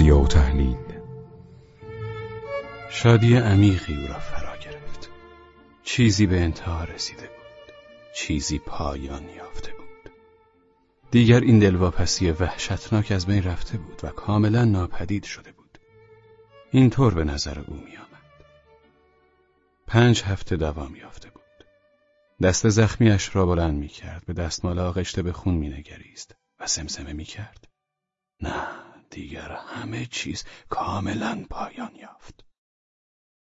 تجزیه و تحلیل. شادی عمیقی او را فرا گرفت. چیزی به انتها رسیده بود. چیزی پایان یافته بود. دیگر این دلواپسی وحشتناک از بین رفته بود و کاملا ناپدید شده بود. اینطور به نظر او می آمد. پنج هفته دوام یافته بود. دست زخمیش را بلند می کرد به دستمال آغشته به خون می نگریست و سمسمه می کرد نه. دیگر همه چیز کاملا پایان یافت.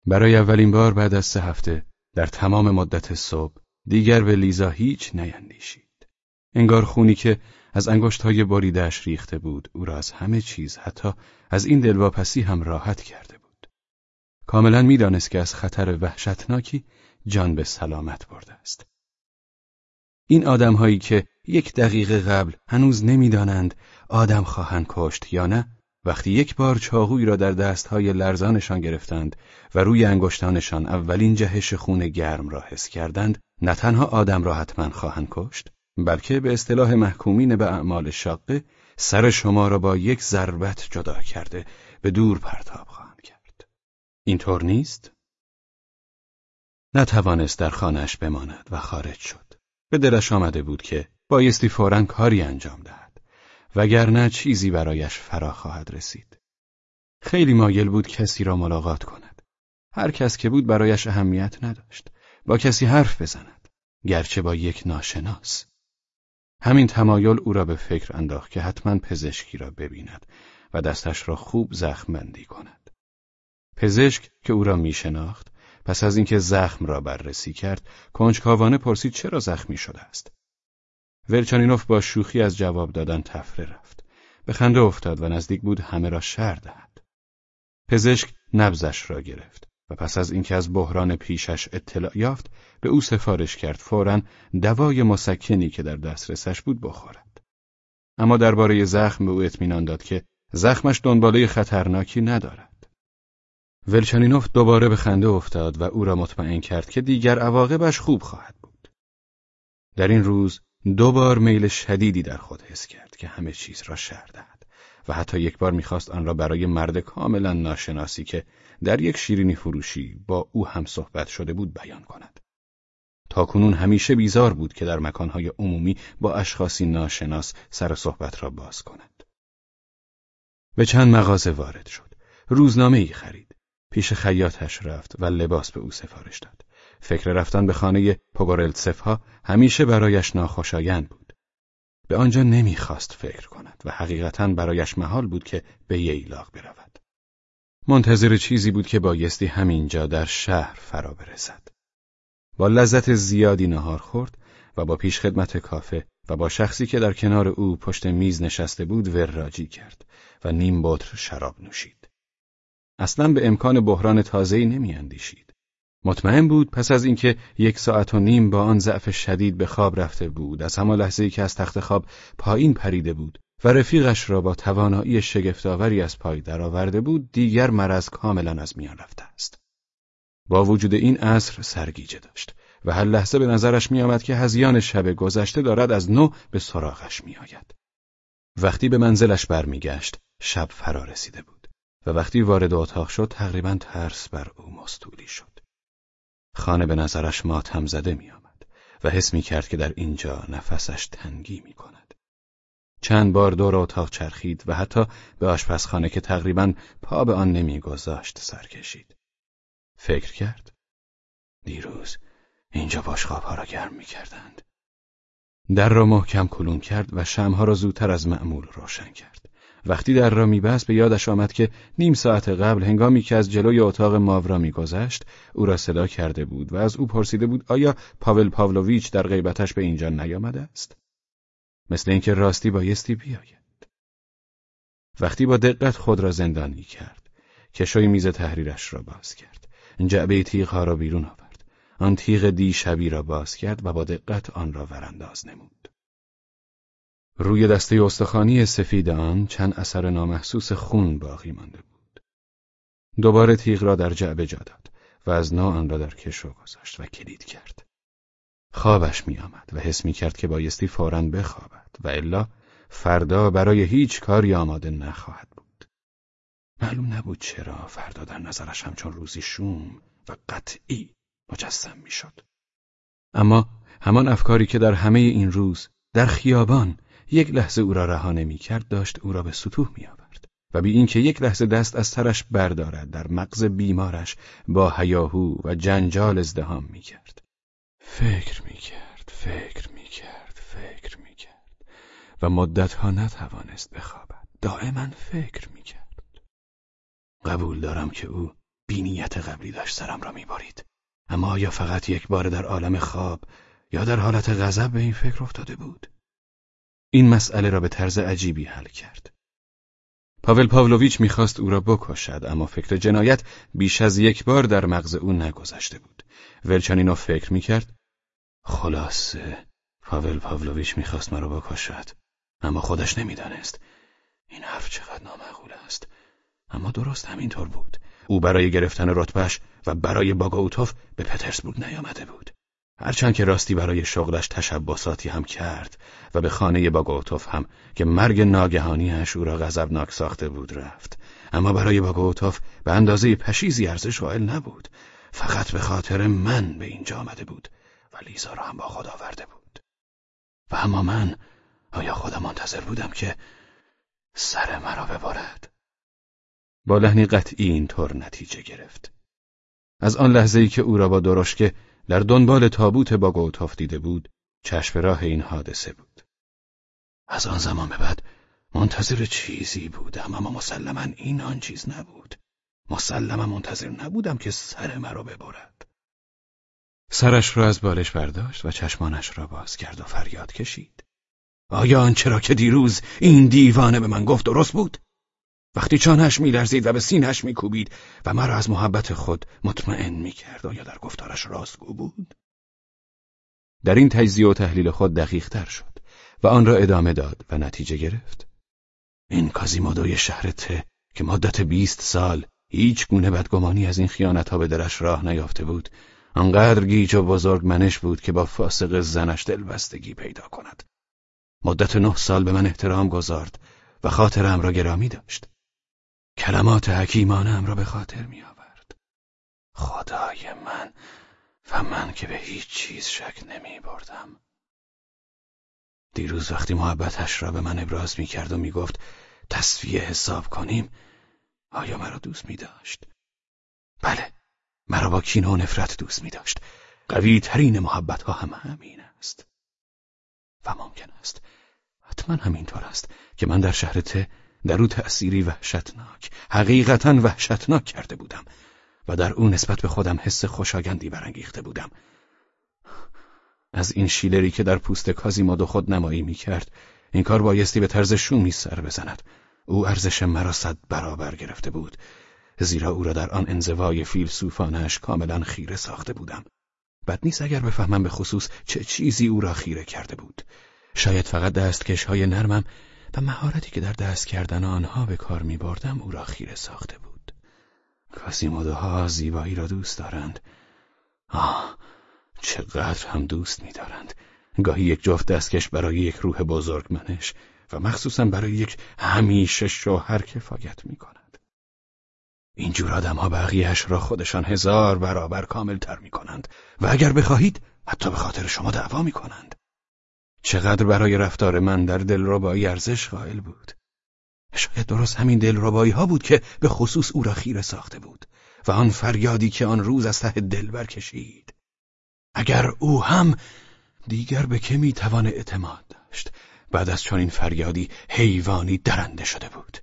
برای اولین بار بعد از سه هفته در تمام مدت صبح دیگر به لیزا هیچ نیندیشید. انگار خونی که از انگشتهای بریدهاش ریخته بود او را از همه چیز حتی از این دلواپسی هم راحت کرده بود. کاملا می‌دانست که از خطر وحشتناکی جان به سلامت برده است. این آدمهایی که یک دقیقه قبل هنوز نمی‌دانند آدم خواهند کشت یا نه وقتی یک بار چاقویی را در دستهای لرزانشان گرفتند و روی انگشتانشان اولین جهش خون گرم را حس کردند نه تنها آدم را حتما خواهند کشت بلکه به اصطلاح محکومین به اعمال شاقه سر شما را با یک ضربت جدا کرده به دور پرتاب خواهند کرد. اینطور نیست؟ نتوانست در خانهش بماند و خارج شد. به دلش آمده بود که بایستی فورا کاری انجام دهد. وگرنه چیزی برایش فرا خواهد رسید. خیلی مایل بود کسی را ملاقات کند. هر کس که بود برایش اهمیت نداشت. با کسی حرف بزند. گرچه با یک ناشناس. همین تمایل او را به فکر انداخت که حتما پزشکی را ببیند و دستش را خوب زخم بندی کند. پزشک که او را می شناخت پس از اینکه زخم را بررسی کرد کنجکاوانه پرسید چرا زخمی شده است. ولچانینوف با شوخی از جواب دادن تفره رفت. به خنده افتاد و نزدیک بود همه را شر دهد. پزشک نبزش را گرفت و پس از اینکه از بحران پیشش اطلاع یافت به او سفارش کرد فورا دوای مسکنی که در دسترسش بود بخورد. اما درباره زخم به او اطمینان داد که زخمش دنباله خطرناکی ندارد. ولچانینوف دوباره به خنده افتاد و او را مطمئن کرد که دیگر عواقبش خوب خواهد بود. در این روز دو بار میل شدیدی در خود حس کرد که همه چیز را شر دهد و حتی یک بار می‌خواست آن را برای مرد کاملا ناشناسی که در یک شیرینی فروشی با او هم صحبت شده بود بیان کند. تا کنون همیشه بیزار بود که در مکانهای عمومی با اشخاصی ناشناس سر صحبت را باز کند. به چند مغازه وارد شد. روزنامه ای خرید. پیش خیاطش رفت و لباس به او سفارش داد. فکر رفتن به خانه پوگورلتسف همیشه برایش ناخوشایند بود. به آنجا نمی‌خواست فکر کند و حقیقتا برایش محال بود که به ییلاق برود. منتظر چیزی بود که بایستی همینجا در شهر فرا برسد. با لذت زیادی نهار خورد و با پیش خدمت کافه و با شخصی که در کنار او پشت میز نشسته بود وراجی کرد و نیم بطر شراب نوشید. اصلا به امکان بحران تازه‌ای نمیاندیشید. مطمئن بود پس از اینکه یک ساعت و نیم با آن ضعف شدید به خواب رفته بود از همان لحظه‌ای که از تخت خواب پایین پریده بود و رفیقش را با توانایی شگفتآوری از پای درآورده بود دیگر مرض کاملا از میان رفته است. با وجود این عصر سرگیجه داشت و هر لحظه به نظرش میآمد که هزیان شب گذشته دارد از نو به سراغش میآید. وقتی به منزلش برمیگشت شب فرا رسیده بود. و وقتی وارد اتاق شد تقریبا ترس بر او مستولی شد. خانه به نظرش ماتم زده می آمد و حس می کرد که در اینجا نفسش تنگی می کند. چند بار دور اتاق چرخید و حتی به آشپزخانه که تقریبا پا به آن نمیگذاشت سر کشید. فکر کرد. دیروز اینجا باشخوابها را گرم می کردند. در را محکم کلون کرد و شمها را زودتر از معمول روشن کرد. وقتی در را میبست به یادش آمد که نیم ساعت قبل هنگامی که از جلوی اتاق ماورا میگذشت او را صدا کرده بود و از او پرسیده بود آیا پاول پاولویچ در غیبتش به اینجا نیامده است؟ مثل اینکه راستی بایستی بیاید. وقتی با دقت خود را زندانی کرد کشوی میز تحریرش را باز کرد. جعبه تیغها را بیرون آورد. آن تیغ دیشبی را باز کرد و با دقت آن را ورانداز نمود. روی دسته استخوانی سفید آن چند اثر نامحسوس خون باقی مانده بود. دوباره تیغ را در جعبه جا داد و از نا آن را در کشو گذاشت و کلید کرد. خوابش می آمد و حس می کرد که بایستی فوراً بخوابد و الا فردا برای هیچ کاری آماده نخواهد بود. معلوم نبود چرا فردا در نظرش همچون روزی شوم و قطعی مجسم می‌شد. اما همان افکاری که در همه این روز در خیابان یک لحظه او را رها نمی‌کرد داشت او را به سطوح می آورد و بی اینکه یک لحظه دست از سرش بردارد در مغز بیمارش با هیاهو و جنجال ازدهام می کرد. فکر می کرد، فکر می کرد، فکر می کرد و مدتها نتوانست بخوابد. دائما فکر می کرد. قبول دارم که او بینیت قبلی داشت سرم را میبارید. اما آیا فقط یک بار در عالم خواب یا در حالت غضب به این فکر افتاده بود؟ این مسئله را به طرز عجیبی حل کرد. پاول پاولویچ می‌خواست او را بکشد اما فکر جنایت بیش از یک بار در مغز او نگذشته بود. ولچانینو فکر می‌کرد خلاصه پاول پاولویچ می‌خواست مرا بکشد اما خودش نمی‌دانست این حرف چقدر نامعقول است اما درست همینطور بود او برای گرفتن رتبهش و برای باگاوتوف به پترزبورگ نیامده بود هرچند که راستی برای شغلش تشبساتی هم کرد و به خانه باگوتوف هم که مرگ ناگهانیش او را غضبناک ساخته بود رفت. اما برای باگوتوف به اندازه پشیزی ارزش قائل نبود. فقط به خاطر من به اینجا آمده بود و لیزا را هم با خود آورده بود. و اما من آیا خودم منتظر بودم که سر مرا ببارد با لحنی قطعی اینطور نتیجه گرفت. از آن لحظه ای که او را با درشکه در دنبال تابوت با گوتاف دیده بود چشم راه این حادثه بود. از آن زمان به بعد منتظر چیزی بودم اما مسلما این آن چیز نبود. مسلما منتظر نبودم که سر مرا ببرد. سرش را از بالش برداشت و چشمانش را باز کرد و فریاد کشید. آیا آنچه را که دیروز این دیوانه به من گفت درست بود؟ وقتی چانش میلرزید و به سینهش میکوبید و مرا از محبت خود مطمئن می‌کرد آیا در گفتارش راستگو بود؟ در این تجزیه و تحلیل خود دقیق تر شد و آن را ادامه داد و نتیجه گرفت. این کازیمادوی شهر ته که مدت بیست سال هیچ گونه بدگمانی از این خیانت ها به درش راه نیافته بود آنقدر گیج و بزرگ منش بود که با فاسق زنش دلبستگی پیدا کند. مدت نه سال به من احترام گذارد و خاطرم را گرامی داشت. کلمات حکیمانم را به خاطر می آورد. خدای من و من که به هیچ چیز شک نمی بردم. دیروز وقتی محبتش را به من ابراز می کرد و می گفت تصفیه حساب کنیم آیا مرا دوست می داشت؟ بله مرا با کینه و نفرت دوست می داشت قوی ترین محبت ها هم همین است و ممکن است حتما همینطور است که من در شهر ته در او تأثیری وحشتناک حقیقتا وحشتناک کرده بودم و در او نسبت به خودم حس خوشایندی برانگیخته بودم. از این شیلری که در پوست کازیمادو خود نمایی می کرد این کار بایستی به طرز شومی سر بزند. او ارزش مرا صد برابر گرفته بود زیرا او را در آن انزوای فیلسوفانش کاملا خیره ساخته بودم. بد نیست اگر بفهمم به خصوص چه چیزی او را خیره کرده بود. شاید فقط دستکش های نرمم و مهارتی که در دست کردن آنها به کار می بردم او را خیره ساخته بود. ها زیبایی را دوست دارند. آه چقدر هم دوست می دارند گاهی یک جفت دستکش برای یک روح بزرگ منش و مخصوصا برای یک همیشه شوهر کفایت می کند اینجور آدم ها بقیهش را خودشان هزار برابر کامل تر می کنند و اگر بخواهید حتی به خاطر شما دعوا می کنند چقدر برای رفتار من در دلربایی ارزش قائل بود. شاید درست همین دلربایی ها بود که به خصوص او را خیره ساخته بود و آن فریادی که آن روز از ته دل برکشید. اگر او هم دیگر به که می‌توان اعتماد داشت بعد از چنین فریادی حیوانی درنده شده بود.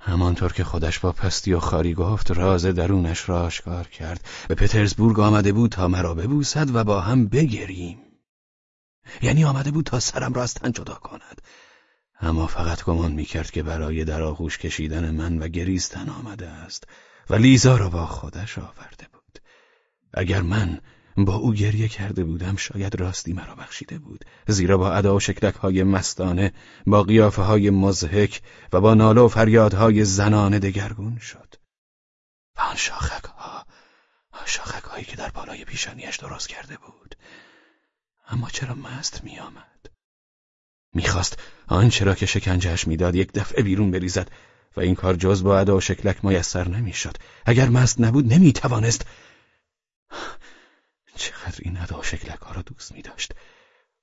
همانطور که خودش با پستی و خاری گفت راز درونش را آشکار کرد. به پترزبورگ آمده بود تا مرا ببوسد و با هم بگریم. یعنی آمده بود تا سرم را از تن جدا کند. اما فقط گمان می‌کرد که برای در آغوش کشیدن من و گریستن آمده است و لیزا را با خودش آورده بود. اگر من با او گریه کرده بودم شاید راستی مرا بخشیده بود. زیرا با ادا و شکلک های مستانه با قیافه های مزهک و با ناله و فریادهای زنانه دگرگون شد. و آن شاخک ها شاخک هایی که در بالای پیشانیش درست کرده بود. اما چرا مست می آمد؟ می‌خواست آنچه را که شکنجهش می‌داد یک دفعه بیرون بریزد و این کار جز با ادا و شکلک میسر نمی‌شد. اگر مست نبود نمی‌توانست چقدر این ادا و شکلک ها را دوست میداشت.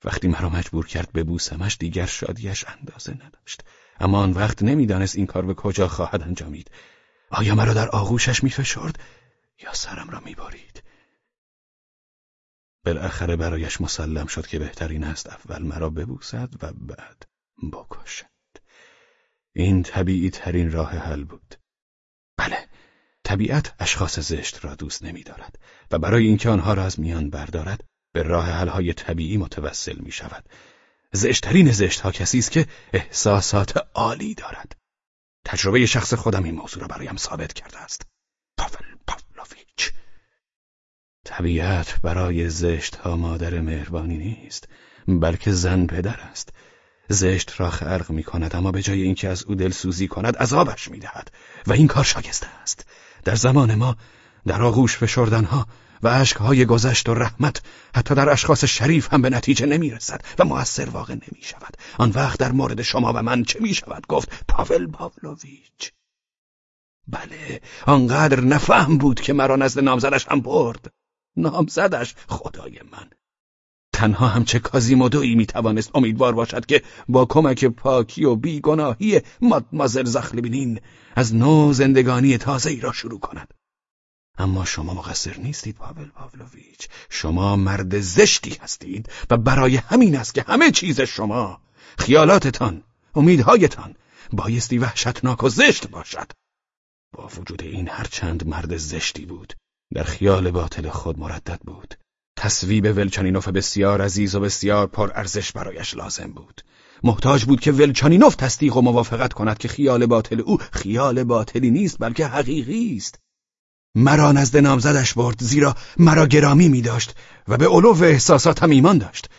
وقتی مرا مجبور کرد به بوسمش دیگر شادیش اندازه نداشت. اما آن وقت نمی‌دانست این کار به کجا خواهد انجامید. آیا مرا در آغوشش میفشرد یا سرم را میبارید؟ بالاخره برایش مسلم شد که بهترین است اول مرا ببوسد و بعد بکشد. این طبیعی ترین راه حل بود. طبیعت اشخاص زشت را دوست نمی دارد و برای اینکه آنها را از میان بردارد به راه حلهای طبیعی متوسل می شود زشترین زشت ها کسی است که احساسات عالی دارد. تجربه شخص خودم این موضوع را برایم ثابت کرده است. پاول پاولویچ طبیعت برای زشت ها مادر مهربانی نیست بلکه زن پدر است. زشت را خلق می کند اما به جای اینکه از او دلسوزی کند عذابش می دهد و این کار شاگسته است. در زمان ما در آغوش فشردنها و عشقهای گذشت و رحمت حتی در اشخاص شریف هم به نتیجه نمی رسد و مؤثر واقع نمی شود آن وقت در مورد شما و من چه می شود گفت؟ پاول پاولویچ. بله آنقدر نفهم بود که مرا نزد نامزدش هم برد. نامزدش خدای من. تنها همچه کازیمودویی می‌توانست امیدوار باشد که با کمک پاکی و بیگناهی مادمازل زخلبینین از نو زندگانی تازه ای را شروع کند. اما شما مقصر نیستید پاول پاولویچ. شما مرد زشتی هستید و برای همین است که همه چیز شما خیالاتتان امیدهایتان بایستی وحشتناک و زشت باشد. با وجود این هرچند مرد زشتی بود در خیال باطل خود مردد بود. تصویب ولچانینوف بسیار عزیز و بسیار پر ارزش برایش لازم بود. محتاج بود که ولچانینوف تصدیق و موافقت کند که خیال باطل او خیال باطلی نیست بلکه حقیقی است. مرا نزد نامزدش برد زیرا مرا گرامی می داشت و به علو احساساتم ایمان داشت.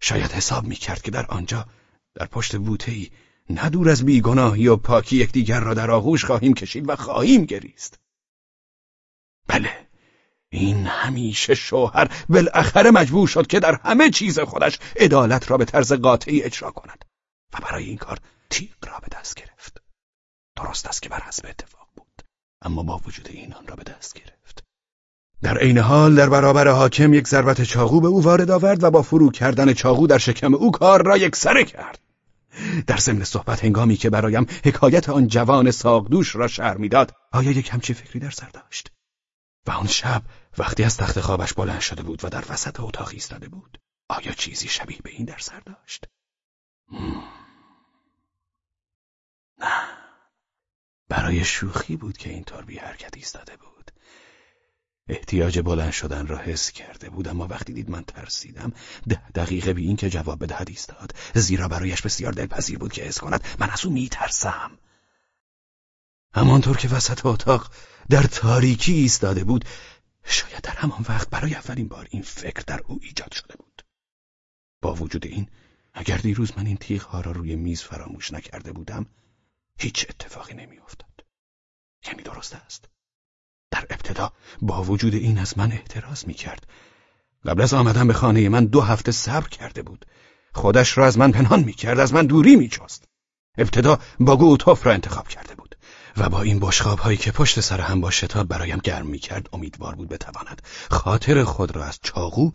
شاید حساب می کرد که در آنجا در پشت بوتهی ندور از بیگناهی و پاکی یکدیگر را در آغوش خواهیم کشید و خواهیم گریست. بله این همیشه شوهر بالاخره مجبور شد که در همه چیز خودش عدالت را به طرز قاطعی اجرا کند و برای این کار تیغ را به دست گرفت. درست است که بر حسب اتفاق بود اما با وجود این آن را به دست گرفت. در عین حال در برابر حاکم یک ضربت چاقو به او وارد آورد و با فرو کردن چاقو در شکم او کار را یک سره کرد. در ضمن صحبت هنگامی که برایم حکایت آن جوان ساقدوش را شهر می‌داد آیا یک همچی فکری در سر داشت؟ و آن شب وقتی از تخت خوابش بلند شده بود و در وسط اتاق ایستاده بود آیا چیزی شبیه به این در سر داشت؟ نه. برای شوخی بود که اینطور بی حرکت ایستاده بود. احتیاج بلند شدن را حس کرده بود اما وقتی دید من ترسیدم ده دقیقه بی این که جواب بدهد ایستاد. زیرا برایش بسیار دلپذیر بود که حس کند من از او میترسم. همانطور که وسط اتاق در تاریکی ایستاده بود. شاید در همان وقت برای اولین بار این فکر در او ایجاد شده بود. با وجود این اگر دیروز من این تیغ ها را روی میز فراموش نکرده بودم هیچ اتفاقی نمیافتاد. یعنی درست است. در ابتدا با وجود این از من احتراز می کرد قبل از آمدن به خانه من دو هفته صبر کرده بود. خودش را از من پنهان می کرد از من دوری می جست. ابتدا با گو را انتخاب کرده بود. و با این بشخاب هایی که پشت سر هم با شتاب برایم گرم می کرد امیدوار بود بتواند خاطر خود را از چاقو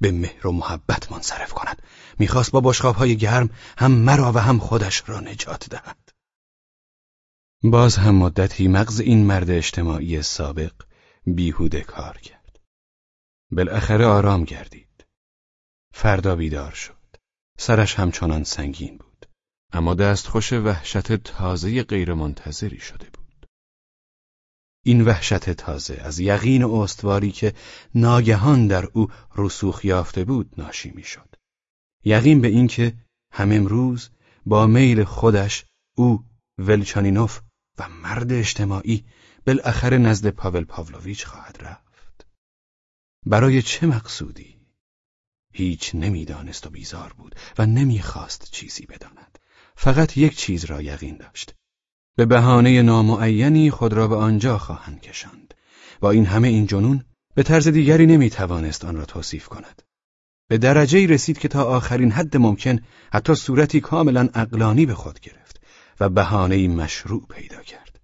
به مهر و محبت منصرف کند. می‌خواست با بشخاب های گرم هم مرا و هم خودش را نجات دهد. باز هم مدتی مغز این مرد اجتماعی سابق بیهوده کار کرد. بالاخره آرام گردید. فردا بیدار شد. سرش همچنان سنگین بود. اما دستخوش وحشت تازه غیرمنتظری شده بود. این وحشت تازه از یقین استواری که ناگهان در او رسوخ یافته بود ناشی می‌شد. یقین به اینکه هم امروز با میل خودش او ولچانینوف و مرد اجتماعی بالاخره نزد پاول پاولویچ خواهد رفت. برای چه مقصودی؟ هیچ نمی‌دانست و بیزار بود و نمی‌خواست چیزی بداند. فقط یک چیز را یقین داشت. به بهانه نامعینی خود را به آنجا خواهند کشاند. با این همه این جنون به طرز دیگری نمی توانست آن را توصیف کند. به درجه رسید که تا آخرین حد ممکن حتی صورتی کاملا اقلانی به خود گرفت و بهانه‌ای مشروع پیدا کرد.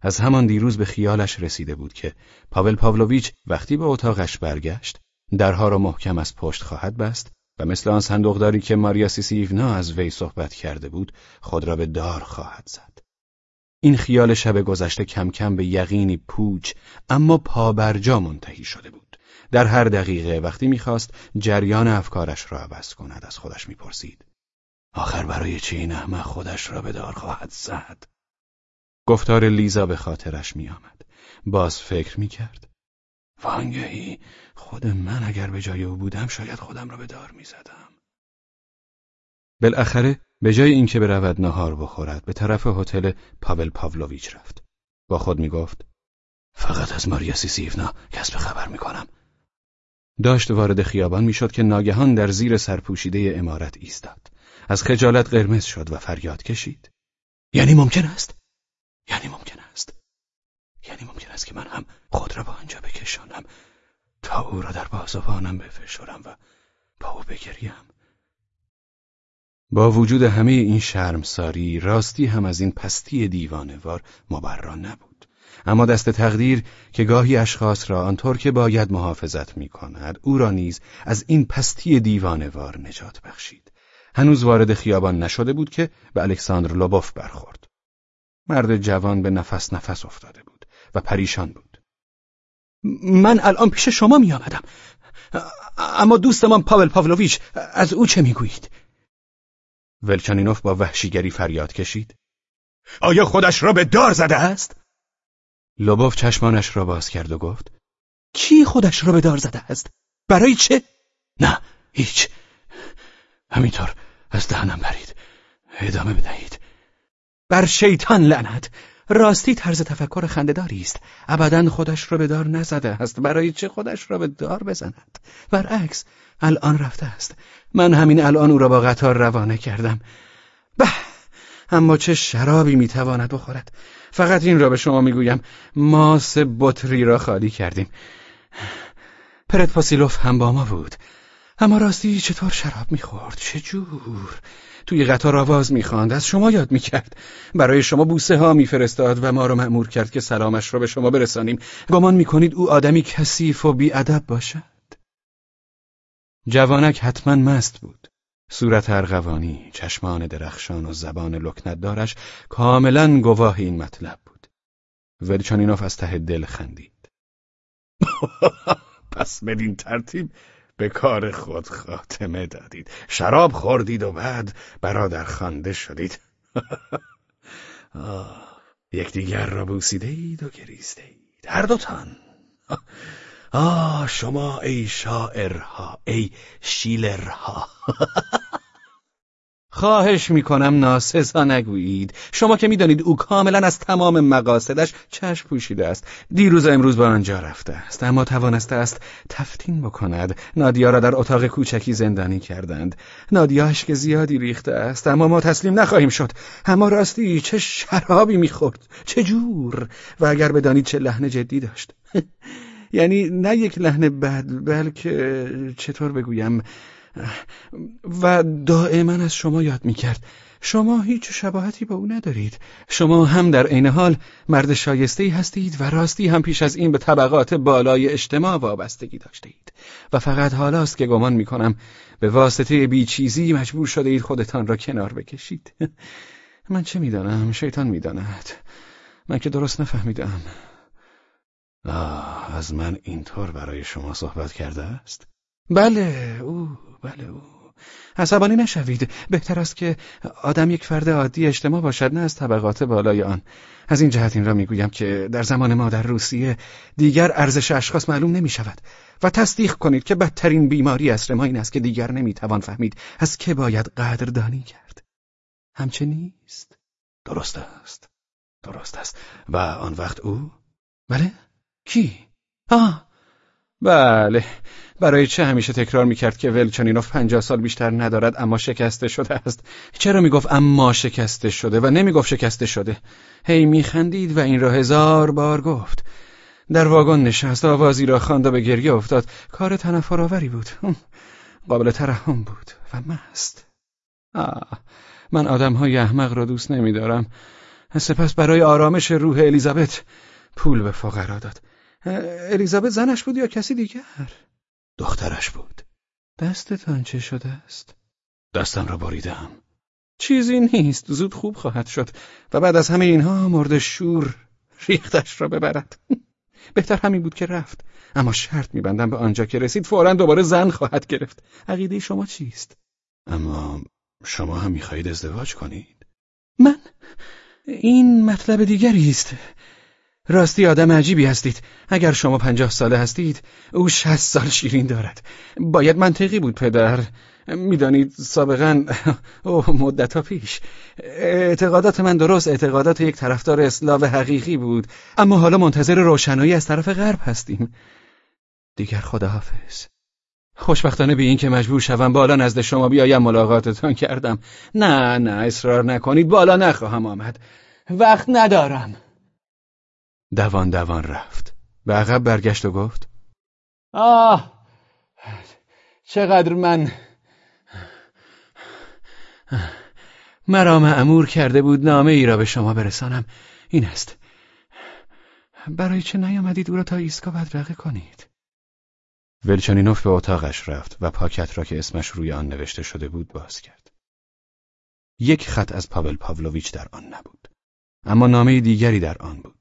از همان دیروز به خیالش رسیده بود که پاول پاولویچ وقتی به اتاقش برگشت درها را محکم از پشت خواهد بست و مثل آن صندوقداری که ماریا سیسیونا از وی صحبت کرده بود خود را به دار خواهد زد. این خیال شب گذشته کم کم به یقینی پوچ اما پابرجا منتهی شده بود. در هر دقیقه وقتی می‌خواست جریان افکارش را عوض کند از خودش می‌پرسید. آخر برای چه این احمق خودش را به دار خواهد زد؟ گفتار لیزا به خاطرش میآمد. باز فکر می‌کرد. وانگهی خود من اگر به جای او بودم شاید خودم را به دار می‌زدم. بالاخره به جای اینکه برود نهار بخورد به طرف هتل پاول پاولویچ رفت. با خود می‌گفت فقط از ماریا سیسیفنا کسب خبر می‌کنم. داشت وارد خیابان می‌شد که ناگهان در زیر سرپوشیده امارت ایستاد. از خجالت قرمز شد و فریاد کشید. یعنی ممکن است؟ یعنی ممکن است؟ که من هم خود را با آنجا بکشانم تا او را در بازوانم بفشارم و با او بگریم. با وجود همه این شرمساری راستی هم از این پستی دیوانوار مبرا نبود. اما دست تقدیر که گاهی اشخاص را آنطور که باید محافظت می کند او را نیز از این پستی دیوانوار نجات بخشید. هنوز وارد خیابان نشده بود که به الکساندر لوبوف برخورد. مرد جوان به نفس نفس افتاده بود. و پریشان بود من الان پیش شما می آمدم اما دوستمان پاول پاولویچ از او چه می‌گویید؟ ولچانینوف با وحشیگری فریاد کشید آیا خودش را به دار زده است؟ لوبوف چشمانش را باز کرد و گفت کی خودش را به دار زده است؟ برای چه؟ نه هیچ همینطور از دهنم برید ادامه بدهید بر شیطان لعنت راستی طرز تفکر خندهداری است. ابدا خودش را به دار نزده است. برای چه خودش را به دار بزند؟ برعکس الان رفته است. من همین الان او را با قطار روانه کردم. به اما چه شرابی می‌تواند بخورد؟ فقط این را به شما می‌گویم. ماس بطری را خالی کردیم. پرت پاسیلوف هم با ما بود. اما راستی چطور شراب می‌خورد؟ چه جور؟ توی قطار آواز می‌خواند. از شما یاد می‌کرد. برای شما بوسه ها میفرستاد و ما رو مأمور کرد که سلامش را به شما برسانیم. گمان می‌کنید او آدمی کثیف و بیادب باشد؟ جوانک حتما مست بود. صورت ارغوانی چشمان درخشان و زبان لکنتدارش کاملا گواه این مطلب بود. ولچانینوف از ته دل خندید. پس بدین ترتیب به کار خود خاتمه دادید. شراب خوردید و بعد برادر خانده شدید. یکدیگر را بوسیده اید و گریزده اید هر دوتان. آه شما ای شاعرها ای شیلرها. خواهش می‌کنم ناسزا نگویید. شما که می‌دانید او کاملا از تمام مقاصدش چشم پوشیده است. دیروز امروز به آنجا رفته است. اما توانسته است تفتین بکند. نادیا را در اتاق کوچکی زندانی کردند. نادیا اشک زیادی ریخته است. اما ما تسلیم نخواهیم شد. اما راستی چه شرابی می‌خورد؟ چه جور؟ و اگر بدانید چه لحن جدی داشت. یعنی نه یک لحن بد بلکه چطور بگویم؟ و دائما از شما یاد می‌کرد. شما هیچ شباهتی با او ندارید. شما هم در عین حال مرد شایسته هستید و راستی هم پیش از این به طبقات بالای اجتماع وابستگی داشته اید و فقط حالاست که گمان می‌کنم به واسطه بیچیزی مجبور شده اید خودتان را کنار بکشید. من چه می‌دانم؟ شیطان می‌داند. من که درست نفهمیدم. آه از من اینطور برای شما صحبت کرده است؟ بله او بله او. عصبانی نشوید. بهتر است که آدم یک فرد عادی اجتماع باشد نه از طبقات بالای آن. از این جهت این را می‌گویم که در زمان ما در روسیه دیگر ارزش اشخاص معلوم نمی شود و تصدیق کنید که بدترین بیماری اصر ما این است که دیگر نمی‌توان فهمید از که باید قدردانی کرد. همچه نیست. درست است. درست است. و آن وقت او؟ بله؟ کی؟ آه بله. برای چه همیشه تکرار می‌کرد که ولچنینوف پنجاه سال بیشتر ندارد اما شکسته شده است؟ چرا می‌گفت اما شکسته شده و نمی‌گفت شکسته شده؟ هی میخندید و این را هزار بار گفت. در واگن نشست آوازی را خواند و به گریه افتاد. کار تنفرآوری بود. قابل ترحم بود و مست. آه من آدم های احمق را دوست نمیدارم. سپس برای آرامش روح الیزابت پول به فقرا داد. الیزابت زنش بود یا کسی دیگر؟ دخترش بود. دستتان چه شده است؟ دستم را باریدم چیزی نیست. زود خوب خواهد شد و بعد از همه اینها مرد شور ریختش را ببرد. بهتر همین بود که رفت. اما شرط میبندم به آنجا که رسید فورا دوباره زن خواهد گرفت. عقیده شما چیست؟ اما شما هم می‌خواهید ازدواج کنید؟ من؟ این مطلب دیگری است. راستی آدم عجیبی هستید. اگر شما پنجاه ساله هستید او شست سال شیرین دارد. باید منطقی بود پدر. می‌دانید سابقا او مدت پیش. اعتقادات من درست اعتقادات یک طرفدار اسلاو حقیقی بود. اما حالا منتظر روشنایی از طرف غرب هستیم. دیگر خداحافظ. خوشبختانه به این که مجبور شوم بالا نزد شما بیایم ملاقاتتان کردم. نه نه اصرار نکنید. بالا نخواهم آمد. وقت ندارم. دوان دوان رفت. به عقب برگشت و گفت آه چقدر من مرا معمور کرده بود نامه ای را به شما برسانم. این است. برای چه نیامدید او را تا ایسکا بدرقه کنید؟ ولچانینوف به اتاقش رفت و پاکت را که اسمش روی آن نوشته شده بود باز کرد. یک خط از پاول پاولویچ در آن نبود اما نامه دیگری در آن بود.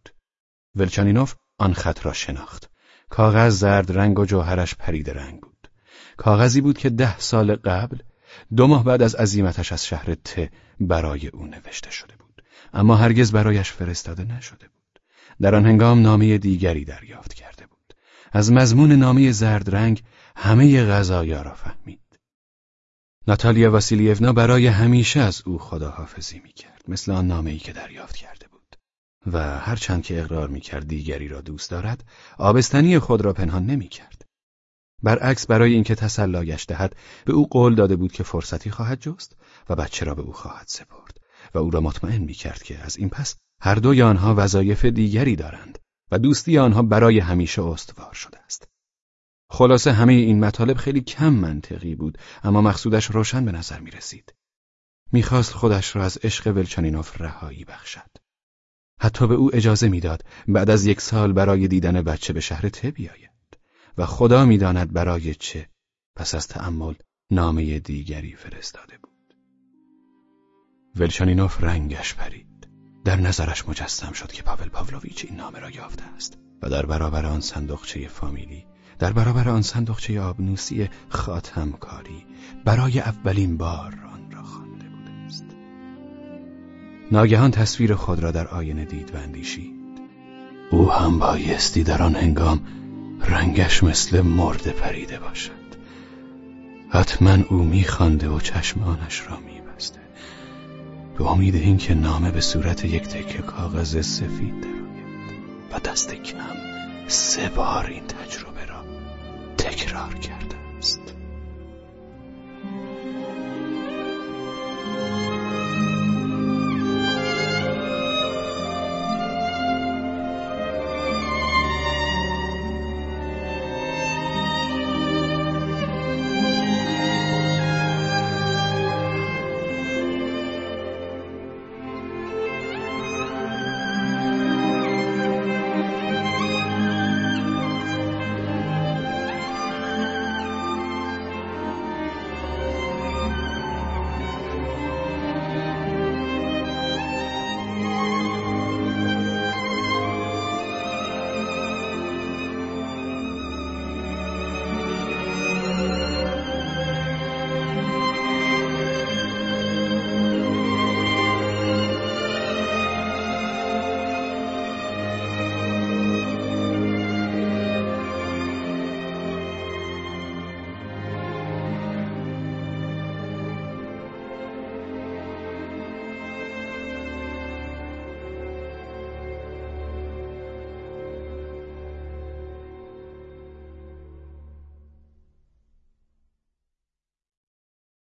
ولچانینوف آن خط را شناخت. کاغذ زرد رنگ و جوهرش پرید رنگ بود. کاغذی بود که ده سال قبل دو ماه بعد از عزیمتش از شهر ت برای او نوشته شده بود. اما هرگز برایش فرستاده نشده بود. در آن هنگام نامه دیگری دریافت کرده بود. از مضمون نامه زرد رنگ همه غذایا را فهمید. ناتالیا واسیلیونا برای همیشه از او خداحافظی می‌کرد مثل آن نامه ای که دریافت بود و هرچند که اقرار می‌کرد دیگری را دوست دارد آبستنی خود را پنهان نمی‌کرد برعکس برای اینکه تسلایش دهد به او قول داده بود که فرصتی خواهد جست و بچه را به او خواهد سپرد و او را مطمئن می کرد که از این پس هر دوی آنها وظایف دیگری دارند و دوستی آنها برای همیشه استوار شده است. خلاصه همه این مطالب خیلی کم منطقی بود اما مقصودش روشن به نظر می رسید. می‌خواست خودش را از عشق ولچانینوف رهایی بخشد. حتی به او اجازه می‌داد بعد از یک سال برای دیدن بچه به شهر ته بیاید. و خدا می‌داند برای چه پس از تأمل نامه دیگری فرستاده بود ولشانینوف رنگش پرید در نظرش مجسم شد که پاول پاولویچ این نامه را یافته است و در برابر آن صندوقچه فامیلی در برابر آن صندوقچه آبنوسی خاتمکاری برای اولین بار ناگهان تصویر خود را در آینه دید و اندیشید. او هم بایستی در آن هنگام رنگش مثل مرده پریده باشد. حتما او میخوانده و چشمانش را میبسته. به امید اینکه نامه به صورت یک تکه کاغذ سفید درآید و دست کم سه بار این تجربه را تکرار کرد.